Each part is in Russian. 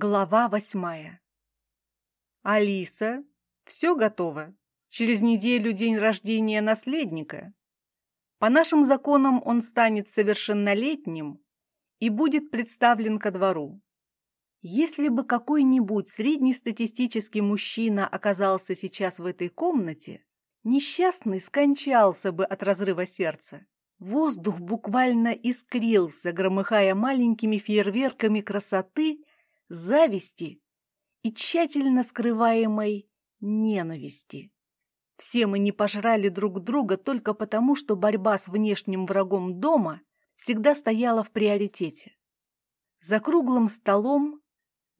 Глава восьмая. Алиса, все готово. Через неделю день рождения наследника. По нашим законам он станет совершеннолетним и будет представлен ко двору. Если бы какой-нибудь среднестатистический мужчина оказался сейчас в этой комнате, несчастный скончался бы от разрыва сердца. Воздух буквально искрился, громыхая маленькими фейерверками красоты зависти и тщательно скрываемой ненависти. Все мы не пожрали друг друга только потому, что борьба с внешним врагом дома всегда стояла в приоритете. За круглым столом,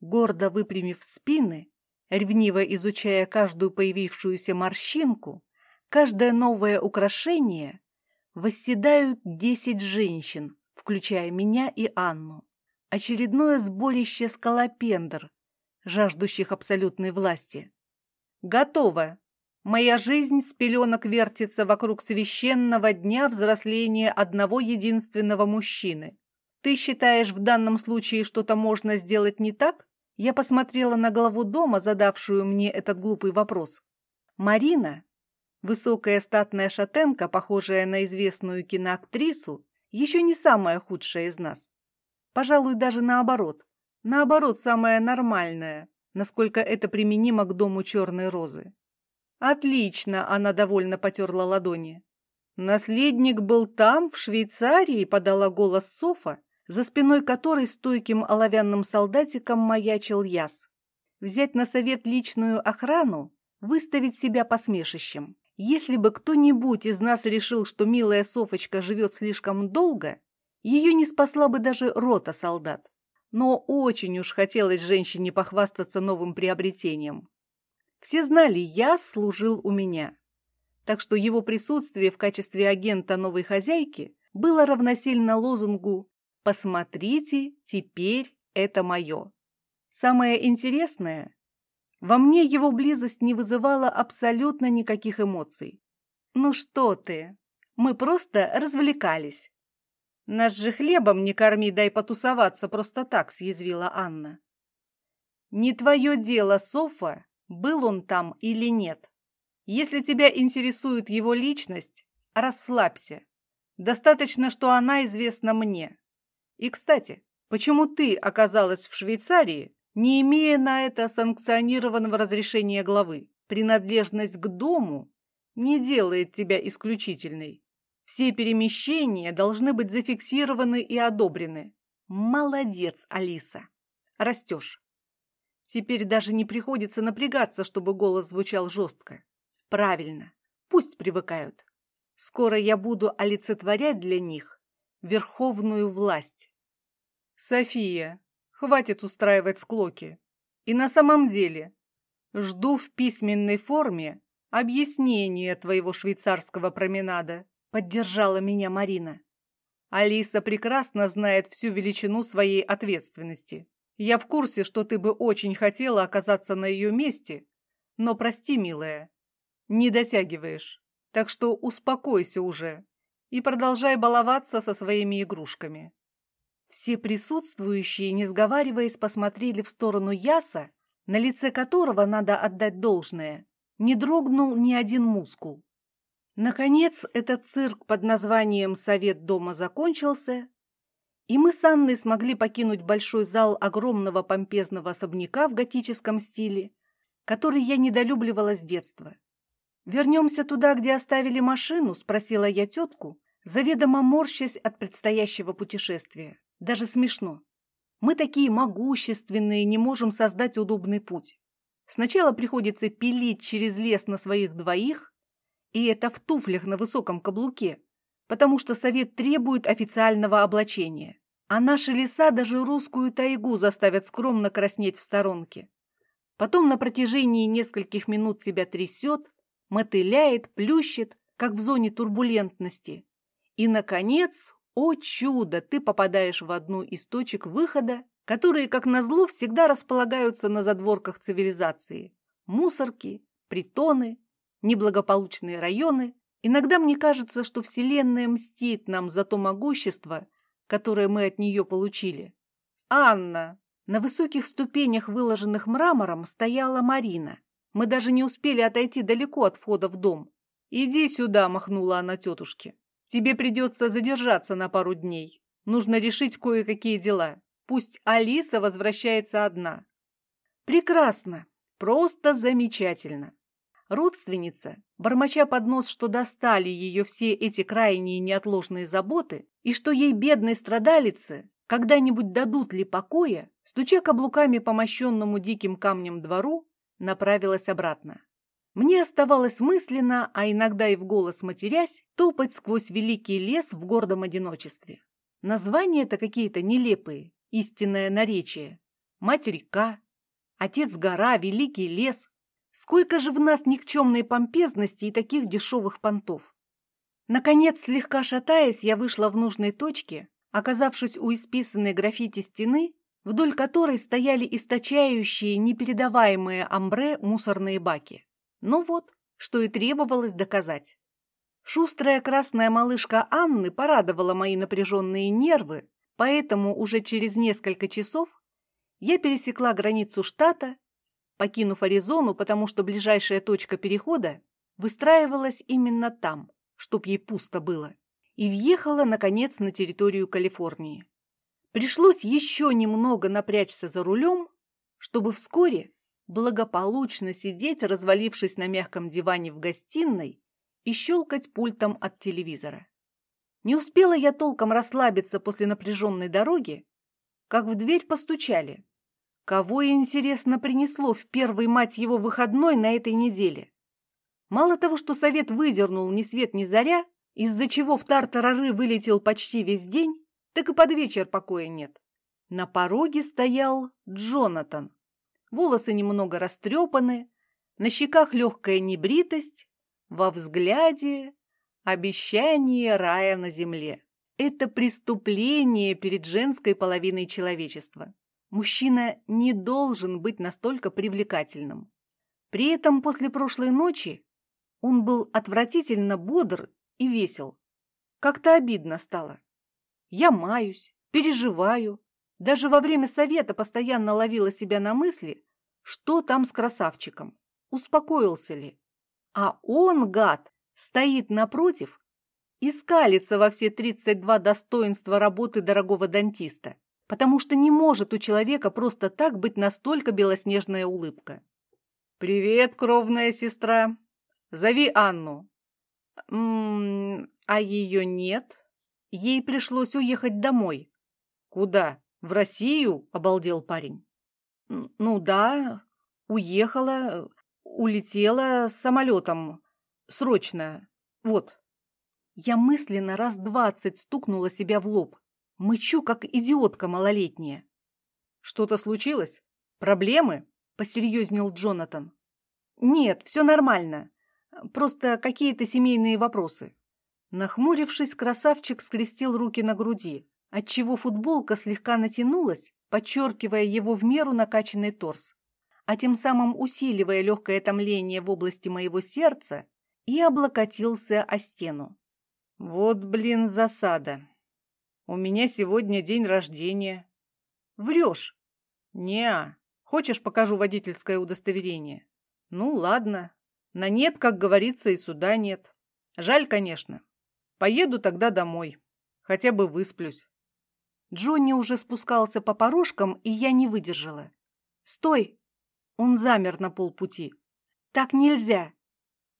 гордо выпрямив спины, ревниво изучая каждую появившуюся морщинку, каждое новое украшение, восседают десять женщин, включая меня и Анну очередное сборище скалопендр, жаждущих абсолютной власти. Готово. Моя жизнь с пеленок вертится вокруг священного дня взросления одного единственного мужчины. Ты считаешь, в данном случае что-то можно сделать не так? Я посмотрела на главу дома, задавшую мне этот глупый вопрос. Марина, высокая статная шатенка, похожая на известную киноактрису, еще не самая худшая из нас. Пожалуй, даже наоборот. Наоборот, самое нормальное, насколько это применимо к дому черной розы. Отлично, она довольно потерла ладони. Наследник был там, в Швейцарии, подала голос Софа, за спиной которой стойким оловянным солдатиком маячил яс. Взять на совет личную охрану, выставить себя посмешищем. Если бы кто-нибудь из нас решил, что милая Софочка живет слишком долго, ее не спасла бы даже рота солдат. Но очень уж хотелось женщине похвастаться новым приобретением. Все знали, я служил у меня. Так что его присутствие в качестве агента новой хозяйки было равносильно лозунгу «Посмотрите, теперь это мое». Самое интересное, во мне его близость не вызывала абсолютно никаких эмоций. «Ну что ты, мы просто развлекались». «Нас же хлебом не корми, дай потусоваться просто так», — съязвила Анна. «Не твое дело, Софа, был он там или нет. Если тебя интересует его личность, расслабься. Достаточно, что она известна мне. И, кстати, почему ты оказалась в Швейцарии, не имея на это санкционированного разрешения главы? Принадлежность к дому не делает тебя исключительной. Все перемещения должны быть зафиксированы и одобрены. Молодец, Алиса. Растешь. Теперь даже не приходится напрягаться, чтобы голос звучал жестко. Правильно. Пусть привыкают. Скоро я буду олицетворять для них верховную власть. София, хватит устраивать склоки. И на самом деле, жду в письменной форме объяснения твоего швейцарского променада. Поддержала меня Марина. Алиса прекрасно знает всю величину своей ответственности. Я в курсе, что ты бы очень хотела оказаться на ее месте, но прости, милая, не дотягиваешь. Так что успокойся уже и продолжай баловаться со своими игрушками. Все присутствующие, не сговариваясь, посмотрели в сторону Яса, на лице которого, надо отдать должное, не дрогнул ни один мускул. Наконец, этот цирк под названием «Совет дома» закончился, и мы с Анной смогли покинуть большой зал огромного помпезного особняка в готическом стиле, который я недолюбливала с детства. «Вернемся туда, где оставили машину?» – спросила я тетку, заведомо морщась от предстоящего путешествия. Даже смешно. Мы такие могущественные, не можем создать удобный путь. Сначала приходится пилить через лес на своих двоих, и это в туфлях на высоком каблуке, потому что совет требует официального облачения. А наши леса даже русскую тайгу заставят скромно краснеть в сторонке. Потом на протяжении нескольких минут тебя трясет, мотыляет, плющит, как в зоне турбулентности. И, наконец, о чудо, ты попадаешь в одну из точек выхода, которые, как назло, всегда располагаются на задворках цивилизации. Мусорки, притоны, неблагополучные районы, иногда мне кажется, что Вселенная мстит нам за то могущество, которое мы от нее получили. «Анна!» На высоких ступенях, выложенных мрамором, стояла Марина. Мы даже не успели отойти далеко от входа в дом. «Иди сюда», — махнула она тетушке. «Тебе придется задержаться на пару дней. Нужно решить кое-какие дела. Пусть Алиса возвращается одна». «Прекрасно. Просто замечательно». Родственница, бормоча под нос, что достали ее все эти крайние неотложные заботы, и что ей, бедной страдалице, когда-нибудь дадут ли покоя, стуча каблуками по мощенному диким камнем двору, направилась обратно. Мне оставалось мысленно, а иногда и в голос матерясь, топать сквозь великий лес в гордом одиночестве. Названия-то какие-то нелепые, истинное наречие. Мать-река, отец-гора, великий лес, Сколько же в нас никчемной помпезности и таких дешевых понтов. Наконец, слегка шатаясь, я вышла в нужной точке, оказавшись у исписанной граффити стены, вдоль которой стояли источающие непередаваемые амбре мусорные баки. Ну вот, что и требовалось доказать. Шустрая красная малышка Анны порадовала мои напряженные нервы, поэтому уже через несколько часов я пересекла границу штата покинув Аризону, потому что ближайшая точка перехода выстраивалась именно там, чтоб ей пусто было, и въехала, наконец, на территорию Калифорнии. Пришлось еще немного напрячься за рулем, чтобы вскоре благополучно сидеть, развалившись на мягком диване в гостиной и щелкать пультом от телевизора. Не успела я толком расслабиться после напряженной дороги, как в дверь постучали. Кого, интересно, принесло в первый, мать его, выходной на этой неделе? Мало того, что совет выдернул ни свет ни заря, из-за чего в тартарары вылетел почти весь день, так и под вечер покоя нет. На пороге стоял Джонатан. Волосы немного растрепаны, на щеках легкая небритость, во взгляде обещание рая на земле. Это преступление перед женской половиной человечества. Мужчина не должен быть настолько привлекательным. При этом после прошлой ночи он был отвратительно бодр и весел. Как-то обидно стало. Я маюсь, переживаю. Даже во время совета постоянно ловила себя на мысли, что там с красавчиком, успокоился ли. А он, гад, стоит напротив и скалится во все 32 достоинства работы дорогого дантиста потому что не может у человека просто так быть настолько белоснежная улыбка. «Привет, кровная сестра! Зови Анну!» «М -м, «А ее нет? Ей пришлось уехать домой». «Куда? В Россию?» – обалдел парень. «Ну да, уехала, улетела самолетом. Срочно. Вот». Я мысленно раз двадцать стукнула себя в лоб. Мычу, как идиотка малолетняя. «Что-то случилось? Проблемы?» – посерьезнел Джонатан. «Нет, все нормально. Просто какие-то семейные вопросы». Нахмурившись, красавчик скрестил руки на груди, отчего футболка слегка натянулась, подчеркивая его в меру накачанный торс, а тем самым усиливая легкое томление в области моего сердца и облокотился о стену. «Вот, блин, засада!» У меня сегодня день рождения. Врешь. Неа. Хочешь, покажу водительское удостоверение? Ну, ладно. На нет, как говорится, и суда нет. Жаль, конечно. Поеду тогда домой. Хотя бы высплюсь. Джонни уже спускался по порожкам, и я не выдержала. «Стой!» Он замер на полпути. «Так нельзя!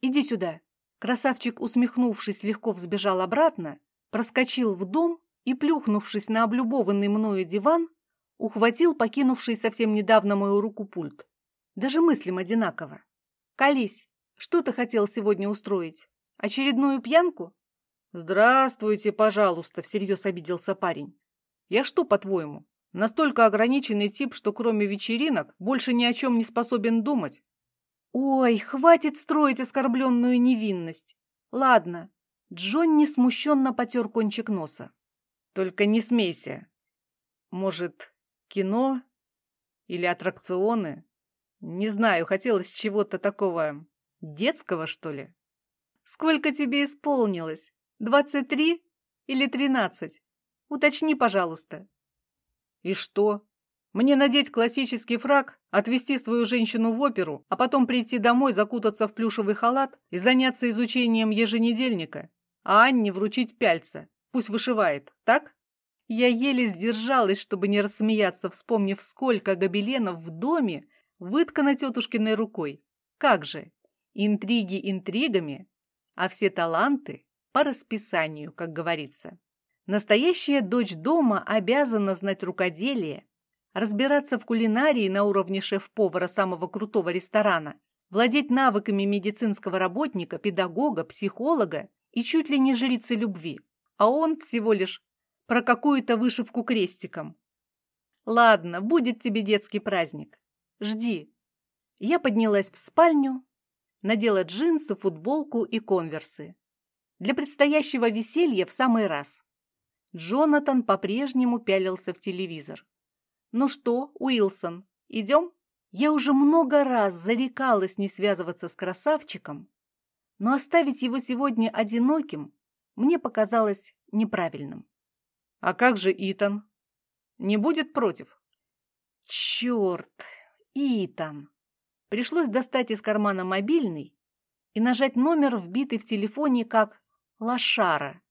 Иди сюда!» Красавчик, усмехнувшись, легко взбежал обратно, проскочил в дом и, плюхнувшись на облюбованный мною диван, ухватил покинувший совсем недавно мою руку пульт. Даже мыслим одинаково. «Колись, что ты хотел сегодня устроить? Очередную пьянку?» «Здравствуйте, пожалуйста», — всерьез обиделся парень. «Я что, по-твоему, настолько ограниченный тип, что кроме вечеринок больше ни о чем не способен думать?» «Ой, хватит строить оскорбленную невинность. Ладно». Джонни смущенно потер кончик носа. Только не смейся. Может, кино? Или аттракционы? Не знаю, хотелось чего-то такого детского, что ли? Сколько тебе исполнилось? Двадцать три или тринадцать? Уточни, пожалуйста. И что? Мне надеть классический фраг, отвезти свою женщину в оперу, а потом прийти домой, закутаться в плюшевый халат и заняться изучением еженедельника, а Анне вручить пяльца. Пусть вышивает, так? Я еле сдержалась, чтобы не рассмеяться, вспомнив, сколько гобеленов в доме выткано тетушкиной рукой. Как же? Интриги интригами, а все таланты по расписанию, как говорится. Настоящая дочь дома обязана знать рукоделие, разбираться в кулинарии на уровне шеф-повара самого крутого ресторана, владеть навыками медицинского работника, педагога, психолога и чуть ли не жрицы любви. А он всего лишь про какую-то вышивку крестиком. Ладно, будет тебе детский праздник. Жди. Я поднялась в спальню, надела джинсы, футболку и конверсы. Для предстоящего веселья в самый раз. Джонатан по-прежнему пялился в телевизор. «Ну что, Уилсон, идем?» Я уже много раз зарекалась не связываться с красавчиком, но оставить его сегодня одиноким мне показалось неправильным. «А как же Итан? Не будет против?» «Черт! Итан!» Пришлось достать из кармана мобильный и нажать номер, вбитый в телефоне как «Лошара».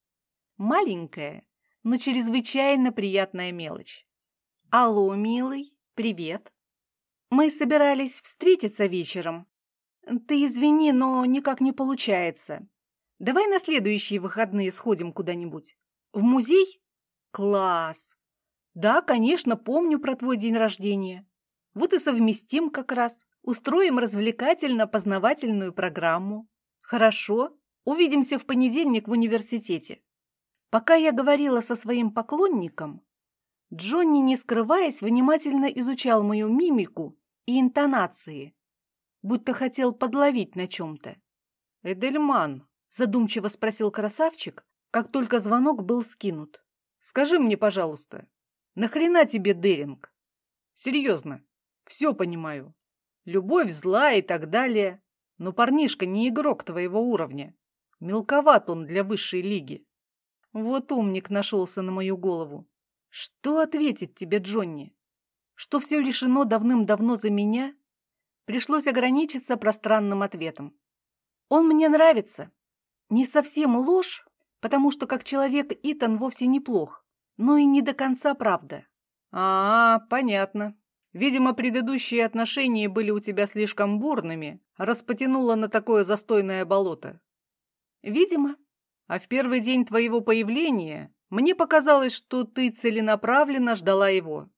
Маленькая, но чрезвычайно приятная мелочь. «Алло, милый, привет. Мы собирались встретиться вечером. Ты извини, но никак не получается. Давай на следующие выходные сходим куда-нибудь. В музей? Класс! Да, конечно, помню про твой день рождения. Вот и совместим как раз. Устроим развлекательно-познавательную программу. Хорошо, увидимся в понедельник в университете. Пока я говорила со своим поклонником, Джонни, не скрываясь, внимательно изучал мою мимику и интонации, будто хотел подловить на чем-то. «Эдельман», — задумчиво спросил красавчик, как только звонок был скинут. «Скажи мне, пожалуйста, нахрена тебе Деринг? Серьезно, все понимаю. Любовь зла и так далее, но парнишка не игрок твоего уровня. Мелковат он для высшей лиги. Вот умник нашелся на мою голову. Что ответить тебе, Джонни? Что все лишено давным-давно за меня? Пришлось ограничиться пространным ответом. Он мне нравится. Не совсем ложь, потому что как человек Итан вовсе неплох, но и не до конца правда. А, понятно. Видимо, предыдущие отношения были у тебя слишком бурными, распотянуло на такое застойное болото. Видимо. А в первый день твоего появления мне показалось, что ты целенаправленно ждала его.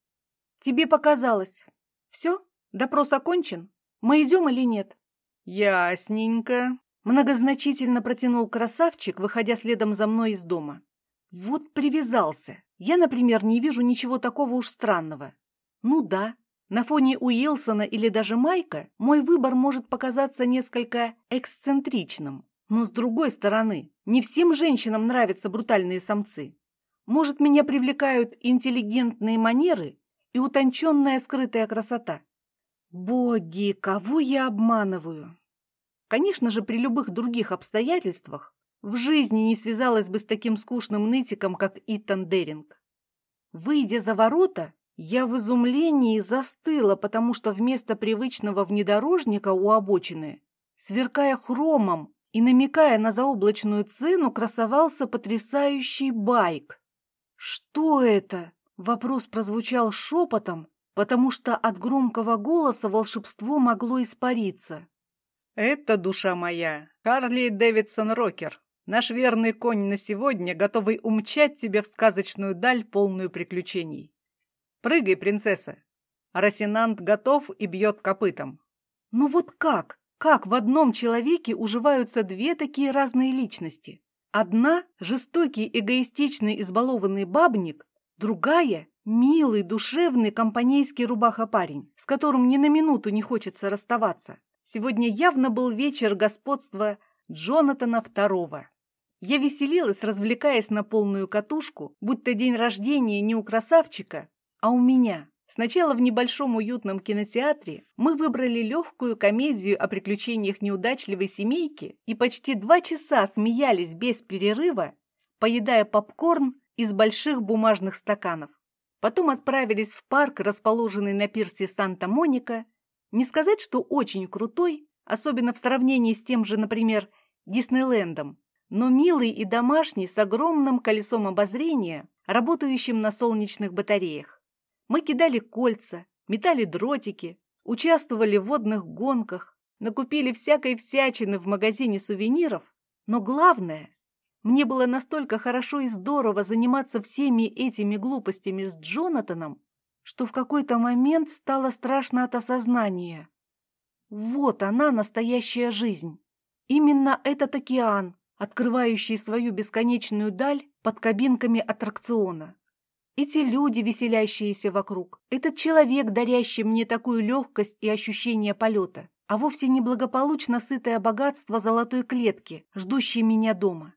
Тебе показалось. Все? Допрос окончен? Мы идем или нет? Ясненько. Многозначительно протянул красавчик, выходя следом за мной из дома. Вот привязался. Я, например, не вижу ничего такого уж странного. Ну да, на фоне Уилсона или даже Майка мой выбор может показаться несколько эксцентричным. Но с другой стороны, не всем женщинам нравятся брутальные самцы. Может, меня привлекают интеллигентные манеры и утонченная скрытая красота? Боги, кого я обманываю? Конечно же, при любых других обстоятельствах в жизни не связалась бы с таким скучным нытиком, как Итан Деринг. Выйдя за ворота, я в изумлении застыла, потому что вместо привычного внедорожника у обочины, сверкая хромом и намекая на заоблачную цену, красовался потрясающий байк. «Что это?» — вопрос прозвучал шепотом, потому что от громкого голоса волшебство могло испариться. «Это, душа моя, Харли Дэвидсон Рокер, наш верный конь на сегодня, готовый умчать тебя в сказочную даль, полную приключений. Прыгай, принцесса!» Росинант готов и бьет копытом. «Ну вот как? Как в одном человеке уживаются две такие разные личности?» Одна – жестокий, эгоистичный, избалованный бабник, другая – милый, душевный, компанейский рубаха-парень, с которым ни на минуту не хочется расставаться. Сегодня явно был вечер господства Джонатана II. Я веселилась, развлекаясь на полную катушку, будто день рождения не у красавчика, а у меня. Сначала в небольшом уютном кинотеатре мы выбрали легкую комедию о приключениях неудачливой семейки и почти два часа смеялись без перерыва, поедая попкорн из больших бумажных стаканов. Потом отправились в парк, расположенный на пирсе Санта-Моника. Не сказать, что очень крутой, особенно в сравнении с тем же, например, Диснейлендом, но милый и домашний с огромным колесом обозрения, работающим на солнечных батареях. Мы кидали кольца, метали дротики, участвовали в водных гонках, накупили всякой всячины в магазине сувениров, но главное, мне было настолько хорошо и здорово заниматься всеми этими глупостями с Джонатаном, что в какой-то момент стало страшно от осознания. Вот она, настоящая жизнь. Именно этот океан, открывающий свою бесконечную даль под кабинками аттракциона. Эти люди, веселящиеся вокруг, этот человек, дарящий мне такую легкость и ощущение полета, а вовсе не благополучно сытое богатство золотой клетки, ждущей меня дома.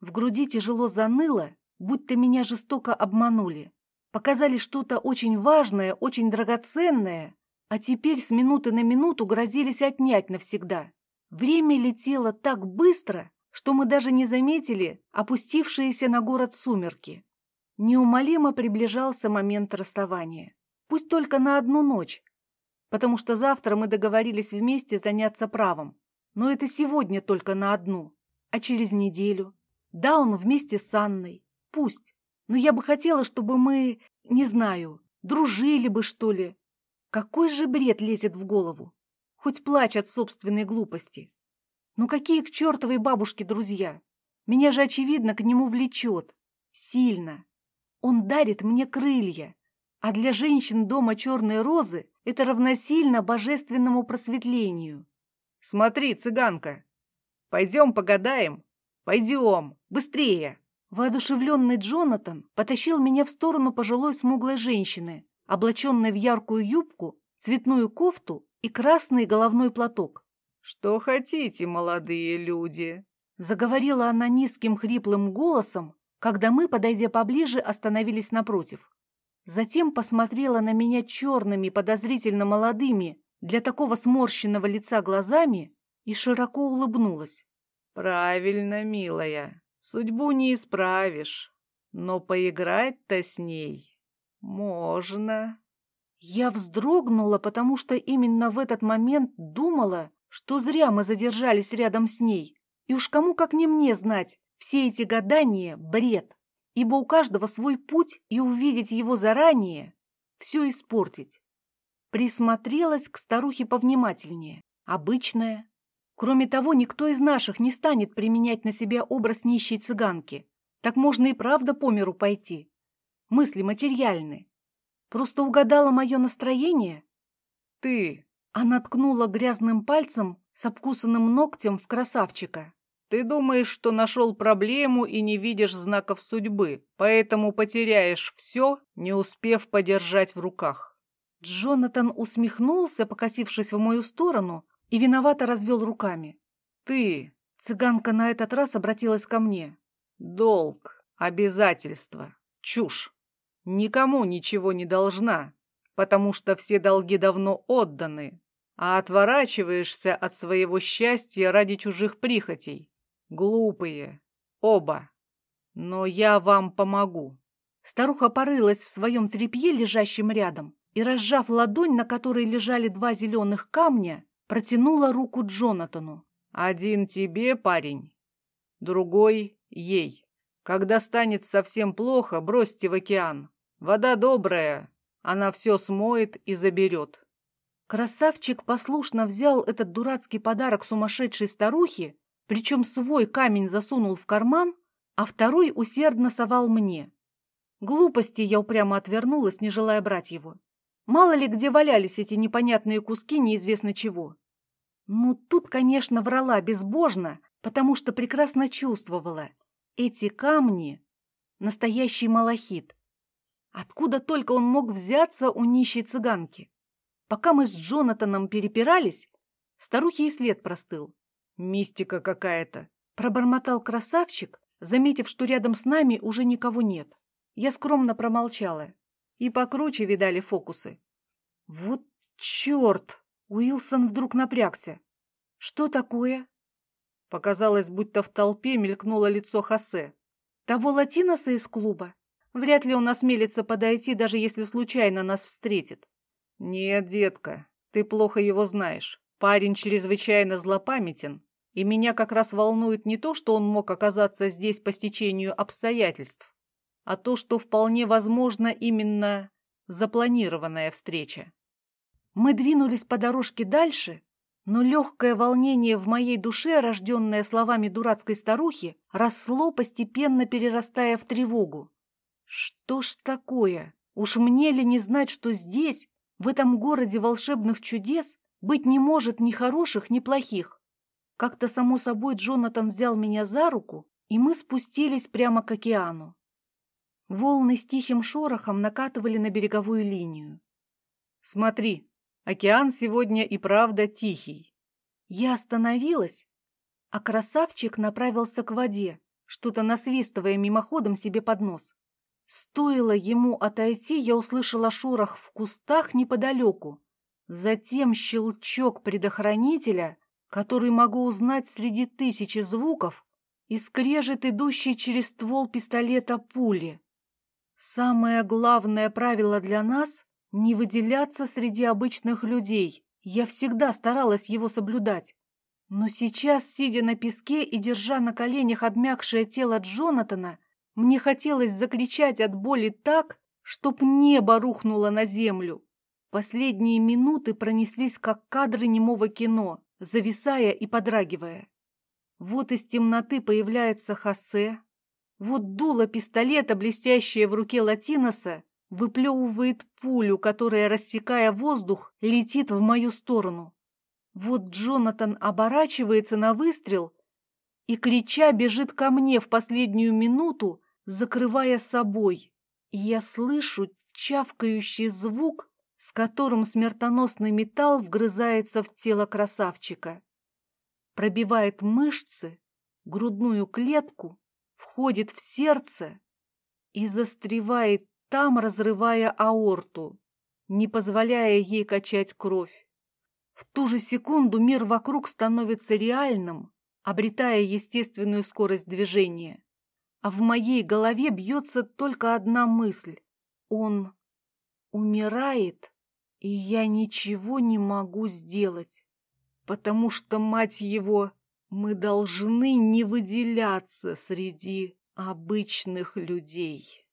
В груди тяжело заныло, будто меня жестоко обманули. Показали что-то очень важное, очень драгоценное, а теперь с минуты на минуту грозились отнять навсегда. Время летело так быстро, что мы даже не заметили опустившиеся на город сумерки. Неумолимо приближался момент расставания. Пусть только на одну ночь, потому что завтра мы договорились вместе заняться правом. Но это сегодня только на одну. А через неделю, да, он вместе с Анной. Пусть. Но я бы хотела, чтобы мы, не знаю, дружили бы, что ли. Какой же бред лезет в голову? Хоть плачь от собственной глупости. Ну какие к чертовой бабушке друзья? Меня же, очевидно, к нему влечет. Сильно. Он дарит мне крылья. А для женщин дома черной розы это равносильно божественному просветлению. Смотри, цыганка, пойдем погадаем, «Пойдем! Быстрее!» Воодушевленный Джонатан потащил меня в сторону пожилой смуглой женщины, облаченной в яркую юбку, цветную кофту и красный головной платок. «Что хотите, молодые люди?» Заговорила она низким хриплым голосом, когда мы, подойдя поближе, остановились напротив. Затем посмотрела на меня черными, подозрительно молодыми, для такого сморщенного лица глазами и широко улыбнулась. Правильно, милая, судьбу не исправишь, но поиграть-то с ней можно. Я вздрогнула, потому что именно в этот момент думала, что зря мы задержались рядом с ней. И уж кому как не мне знать, все эти гадания — бред, ибо у каждого свой путь, и увидеть его заранее — все испортить. Присмотрелась к старухе повнимательнее. Обычная, Кроме того, никто из наших не станет применять на себя образ нищей цыганки. Так можно и правда по миру пойти. Мысли материальны. Просто угадала мое настроение? Ты. Она ткнула грязным пальцем с обкусанным ногтем в красавчика. Ты думаешь, что нашел проблему и не видишь знаков судьбы, поэтому потеряешь все, не успев подержать в руках. Джонатан усмехнулся, покосившись в мою сторону, и виновато развел руками. «Ты!» — цыганка на этот раз обратилась ко мне. «Долг, обязательство, чушь. Никому ничего не должна, потому что все долги давно отданы, а отворачиваешься от своего счастья ради чужих прихотей. Глупые. Оба. Но я вам помогу». Старуха порылась в своем тряпье, лежащем рядом, и, разжав ладонь, на которой лежали два зеленых камня, Протянула руку Джонатану. «Один тебе, парень, другой ей. Когда станет совсем плохо, бросьте в океан. Вода добрая, она все смоет и заберет». Красавчик послушно взял этот дурацкий подарок сумасшедшей старухи, причем свой камень засунул в карман, а второй усердно совал мне. Глупости я упрямо отвернулась, не желая брать его. Мало ли где валялись эти непонятные куски неизвестно чего. Ну, тут, конечно, врала безбожно, потому что прекрасно чувствовала. Эти камни — настоящий малахит. Откуда только он мог взяться у нищей цыганки? Пока мы с Джонатаном перепирались, старухе и след простыл. Мистика какая-то. Пробормотал красавчик, заметив, что рядом с нами уже никого нет. Я скромно промолчала. И покруче видали фокусы. Вот черт! Уилсон вдруг напрягся. Что такое? Показалось, будто в толпе мелькнуло лицо Хосе. Того латиноса из клуба? Вряд ли он осмелится подойти, даже если случайно нас встретит. Нет, детка, ты плохо его знаешь. Парень чрезвычайно злопамятен, и меня как раз волнует не то, что он мог оказаться здесь по стечению обстоятельств, а то, что вполне возможно именно запланированная встреча. Мы двинулись по дорожке дальше, но легкое волнение в моей душе, рожденное словами дурацкой старухи, росло, постепенно перерастая в тревогу. Что ж такое? Уж мне ли не знать, что здесь, в этом городе волшебных чудес, быть не может ни хороших, ни плохих? Как-то само собой Джонатан взял меня за руку, и мы спустились прямо к океану. Волны с тихим шорохом накатывали на береговую линию. «Смотри, океан сегодня и правда тихий». Я остановилась, а красавчик направился к воде, что-то насвистывая мимоходом себе под нос. Стоило ему отойти, я услышала шорох в кустах неподалеку. Затем щелчок предохранителя, который могу узнать среди тысячи звуков, и скрежет идущий через ствол пистолета пули. Самое главное правило для нас — не выделяться среди обычных людей. Я всегда старалась его соблюдать. Но сейчас, сидя на песке и держа на коленях обмякшее тело Джонатана, мне хотелось закричать от боли так, чтоб небо рухнуло на землю. Последние минуты пронеслись, как кадры немого кино, зависая и подрагивая. Вот из темноты появляется Хосе. Вот дуло пистолета, блестящее в руке Латиноса, выплевывает пулю, которая, рассекая воздух, летит в мою сторону. Вот Джонатан оборачивается на выстрел и, крича, бежит ко мне в последнюю минуту, закрывая собой. И я слышу чавкающий звук, с которым смертоносный металл вгрызается в тело красавчика. Пробивает мышцы, грудную клетку, входит в сердце и застревает там, разрывая аорту, не позволяя ей качать кровь. В ту же секунду мир вокруг становится реальным, обретая естественную скорость движения. А в моей голове бьется только одна мысль. Он умирает, и я ничего не могу сделать. Потому что, мать его, мы должны не выделяться среди обычных людей.